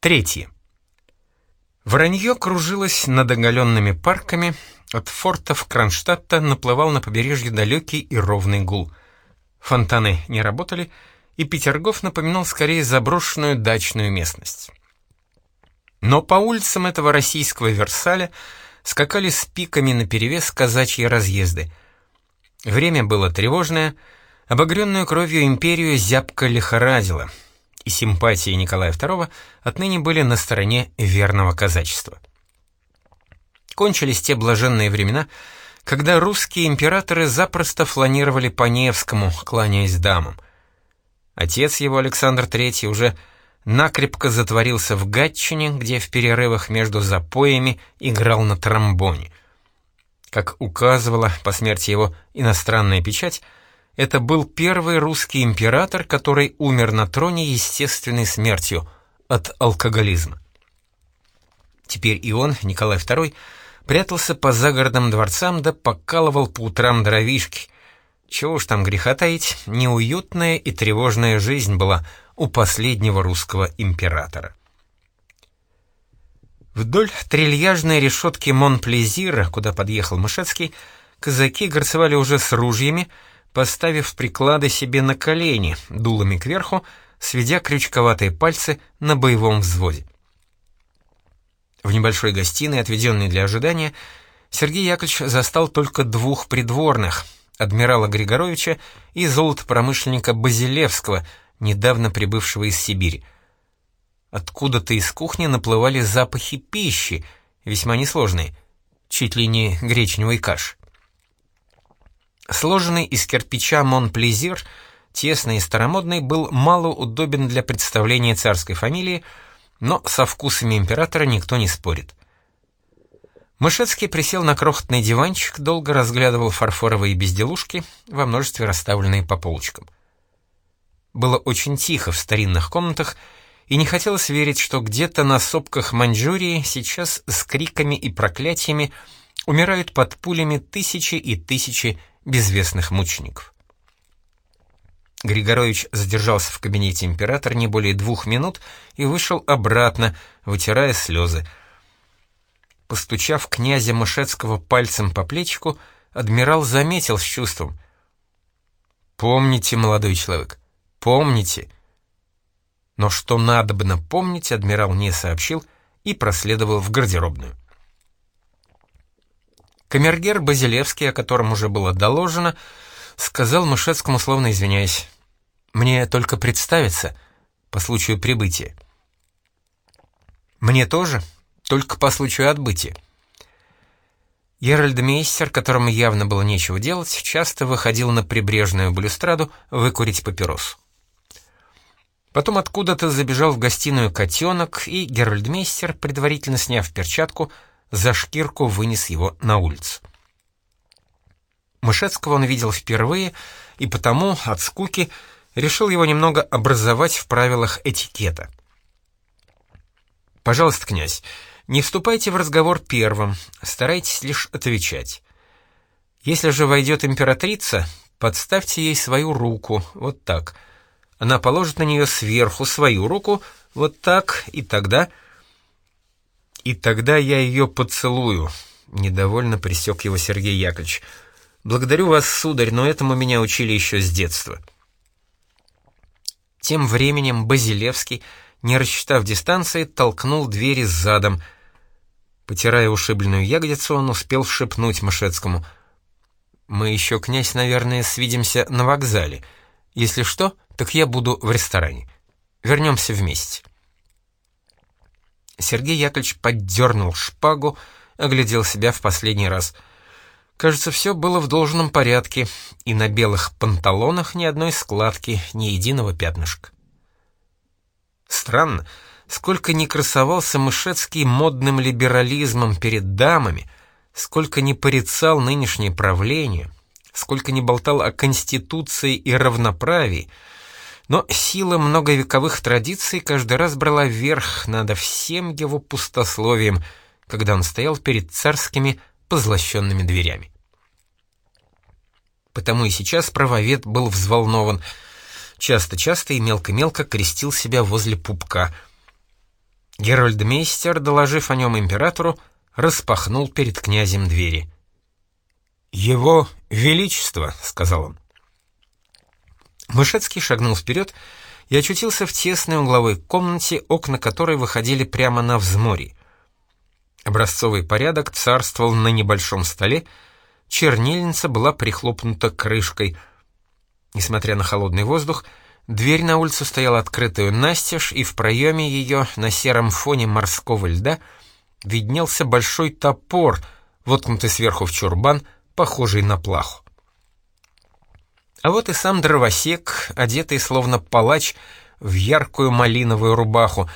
Третье. Воронье кружилось над оголенными парками, от фортов Кронштадта наплывал на побережье далекий и ровный гул. Фонтаны не работали, и Петергоф напоминал скорее заброшенную дачную местность. Но по улицам этого российского Версаля скакали с пиками наперевес казачьи разъезды. Время было тревожное, обогренную кровью империю зябко лихорадило, и симпатии Николая II отныне были на стороне верного казачества. Кончились те блаженные времена, когда русские императоры запросто фланировали по Невскому, кланяясь дамам. Отец его, Александр III, уже накрепко затворился в Гатчине, где в перерывах между запоями играл на тромбоне. Как указывала по смерти его иностранная печать, это был первый русский император, который умер на троне естественной смертью от алкоголизма. Теперь и он, Николай II, прятался по загородным дворцам да покалывал по утрам дровишки. Чего уж там греха таить, неуютная и тревожная жизнь была у последнего русского императора. Вдоль трильяжной решетки Монплезира, куда подъехал Мышецкий, казаки горцевали уже с ружьями, поставив приклады себе на колени, дулами кверху, сведя крючковатые пальцы на боевом взводе. В небольшой гостиной, отведенной для ожидания, Сергей Яковлевич застал только двух придворных — адмирала Григоровича и золотопромышленника Базилевского, недавно прибывшего из Сибири. Откуда-то из кухни наплывали запахи пищи, весьма несложные, чуть ли не гречневой каш. Сложенный из кирпича Монплезир, тесный и старомодный, был мало удобен для представления царской фамилии — но со вкусами императора никто не спорит. Мышецкий присел на крохотный диванчик, долго разглядывал фарфоровые безделушки, во множестве расставленные по полочкам. Было очень тихо в старинных комнатах, и не хотелось верить, что где-то на сопках Маньчжурии сейчас с криками и проклятиями умирают под пулями тысячи и тысячи безвестных мучеников. Григорович задержался в кабинете императора не более двух минут и вышел обратно, вытирая слезы. Постучав князя Мышецкого пальцем по плечику, адмирал заметил с чувством. «Помните, молодой человек, помните». Но что надо бы напомнить, адмирал не сообщил и проследовал в гардеробную. Камергер Базилевский, о котором уже было доложено, сказал Мышецкому, словно извиняясь. «Мне только представиться по случаю прибытия». «Мне тоже, только по случаю отбытия». Геральдмейстер, которому явно было нечего делать, часто выходил на прибрежную балюстраду выкурить папиросу. Потом откуда-то забежал в гостиную котенок, и Геральдмейстер, предварительно сняв перчатку, за шкирку вынес его на улицу. Мышецкого он видел впервые, и потому, от скуки, решил его немного образовать в правилах этикета. «Пожалуйста, князь, не вступайте в разговор первым, старайтесь лишь отвечать. Если же войдет императрица, подставьте ей свою руку, вот так. Она положит на нее сверху свою руку, вот так, и тогда... И тогда я ее поцелую», — недовольно присек его Сергей Яковлевич, — «Благодарю вас, сударь, но этому меня учили еще с детства». Тем временем Базилевский, не рассчитав дистанции, толкнул двери задом. Потирая ушибленную ягодицу, он успел шепнуть Мышецкому. «Мы еще, князь, наверное, свидимся на вокзале. Если что, так я буду в ресторане. Вернемся вместе». Сергей Яковлевич поддернул шпагу, оглядел себя в последний раз — Кажется, все было в должном порядке, и на белых панталонах ни одной складки, ни единого пятнышка. Странно, сколько не красовался Мышецкий модным либерализмом перед дамами, сколько не порицал нынешнее правление, сколько не болтал о конституции и равноправии, но сила многовековых традиций каждый раз брала верх над всем его пустословием, когда он стоял перед царскими позлощенными дверями. Потому и сейчас правовед был взволнован. Часто-часто и мелко-мелко крестил себя возле пупка. Герольдмейстер, доложив о нем императору, распахнул перед князем двери. «Его Величество», — сказал он. Мышецкий шагнул вперед и очутился в тесной угловой комнате, окна которой выходили прямо на взморье. Образцовый порядок царствовал на небольшом столе, чернильница была прихлопнута крышкой. Несмотря на холодный воздух, дверь на улицу стояла открытую настежь, и в проеме ее на сером фоне морского льда виднелся большой топор, воткнутый сверху в чурбан, похожий на плаху. А вот и сам дровосек, одетый словно палач в яркую малиновую рубаху.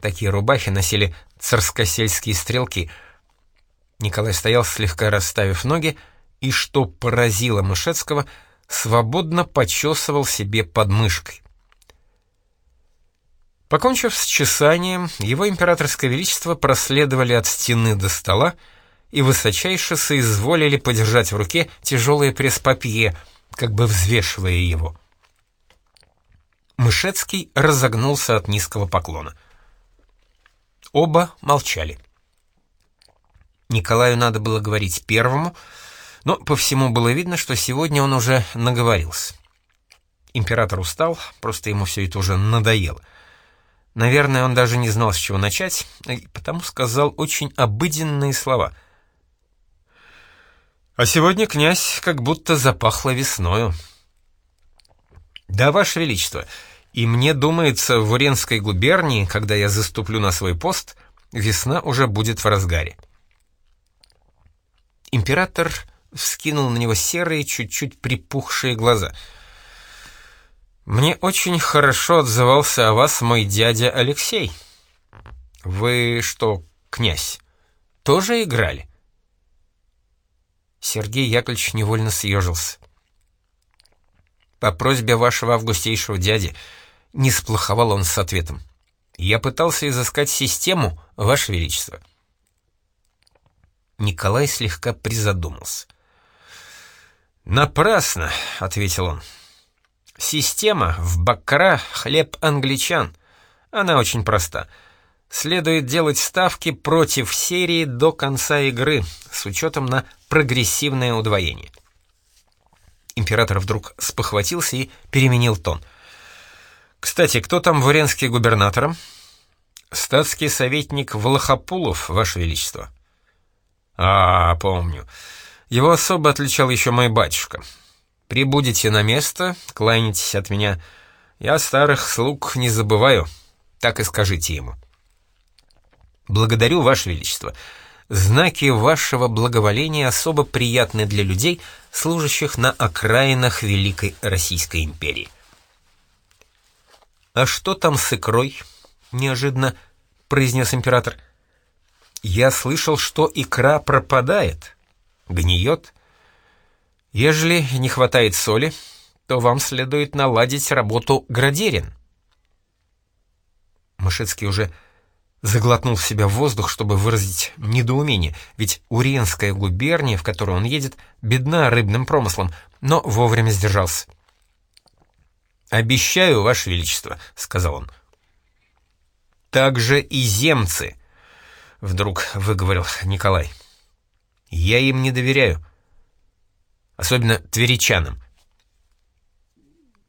Такие рубахи носили царскосельские стрелки. Николай стоял, слегка расставив ноги, и, что поразило Мышецкого, свободно почесывал себе подмышкой. Покончив с чесанием, его императорское величество проследовали от стены до стола и высочайше соизволили подержать в руке тяжелое пресс-папье — как бы взвешивая его. Мышецкий разогнулся от низкого поклона. Оба молчали. Николаю надо было говорить первому, но по всему было видно, что сегодня он уже наговорился. Император устал, просто ему все это уже надоело. Наверное, он даже не знал, с чего начать, и потому сказал очень обыденные слова — а сегодня, князь, как будто запахло весною. Да, Ваше Величество, и мне думается, в Уренской губернии, когда я заступлю на свой пост, весна уже будет в разгаре. Император вскинул на него серые, чуть-чуть припухшие глаза. «Мне очень хорошо отзывался о вас мой дядя Алексей. Вы что, князь, тоже играли?» Сергей Яковлевич невольно съежился. «По просьбе вашего августейшего дяди не сплоховал он с ответом. Я пытался изыскать систему, ваше величество». Николай слегка призадумался. «Напрасно», — ответил он. «Система в Баккара — хлеб англичан. Она очень проста. Следует делать ставки против серии до конца игры, с учетом на прогрессивное удвоение. Император вдруг спохватился и переменил тон. «Кстати, кто там в Уренске губернатором?» «Статский советник Волохопулов, Ваше Величество». «А, помню. Его особо отличал еще мой батюшка. Прибудете на место, кланяйтесь от меня. Я старых слуг не забываю, так и скажите ему». «Благодарю, Ваше Величество. Знаки вашего благоволения особо приятны для людей, служащих на окраинах Великой Российской империи». «А что там с икрой?» — неожиданно произнес император. «Я слышал, что икра пропадает, гниет. Ежели не хватает соли, то вам следует наладить работу градерин». Мышецкий уже Заглотнул в себя воздух, чтобы выразить недоумение, ведь Уренская губерния, в которую он едет, бедна рыбным промыслом, но вовремя сдержался. «Обещаю, Ваше Величество», — сказал он. «Также и земцы», — вдруг выговорил Николай. «Я им не доверяю, особенно тверичанам».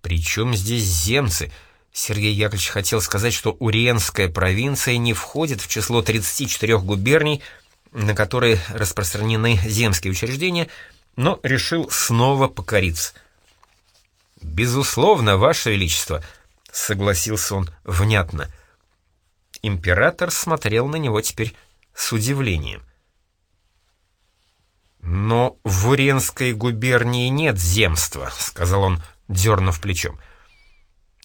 «При чем здесь земцы?» Сергей Яковлевич хотел сказать, что Уриенская провинция не входит в число 34 губерний, на которые распространены земские учреждения, но решил снова покориться. «Безусловно, Ваше Величество», — согласился он внятно. Император смотрел на него теперь с удивлением. «Но в Уренской губернии нет земства», — сказал он, дернув плечом. —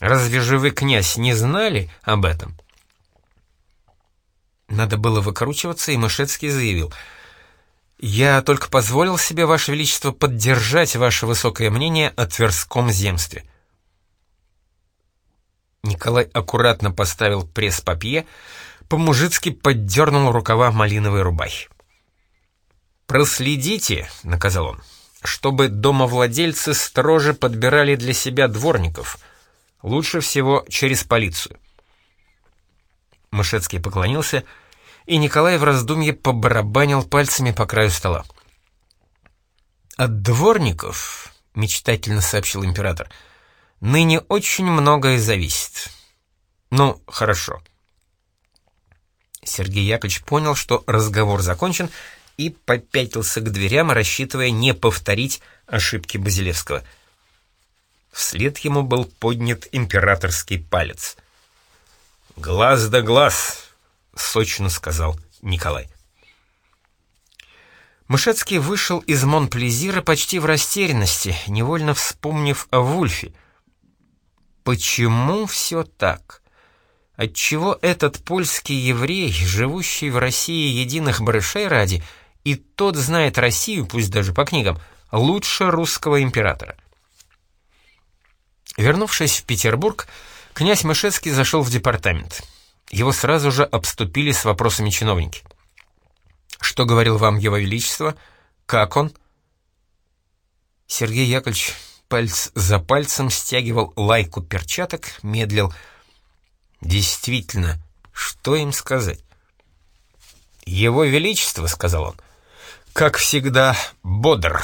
Разве же вы, князь, не знали об этом?» Надо было выкручиваться, и Мышецкий заявил. «Я только позволил себе, Ваше Величество, поддержать ваше высокое мнение о Тверском земстве». Николай аккуратно поставил пресс-папье, по-мужицки поддернул рукава малиновой рубахи. «Проследите», — наказал он, — «чтобы домовладельцы строже подбирали для себя дворников» Лучше всего через полицию. Мышецкий поклонился, и Николай в раздумье побарабанил пальцами по краю стола. «От дворников», — мечтательно сообщил император, — «ныне очень многое зависит. Ну, хорошо». Сергей Яковлевич понял, что разговор закончен, и попятился к дверям, рассчитывая не повторить ошибки Базилевского. Вслед ему был поднят императорский палец. «Глаз да глаз!» — сочно сказал Николай. Мышецкий вышел из Монплезира почти в растерянности, невольно вспомнив о Вульфе. Почему все так? Отчего этот польский еврей, живущий в России единых барышей ради, и тот знает Россию, пусть даже по книгам, лучше русского императора? Вернувшись в Петербург, князь Мышецкий зашел в департамент. Его сразу же обступили с вопросами чиновники. «Что говорил вам его величество? Как он?» Сергей Яковлевич пальц за пальцем стягивал лайку перчаток, медлил. «Действительно, что им сказать?» «Его величество», — сказал он, — «как всегда, бодр».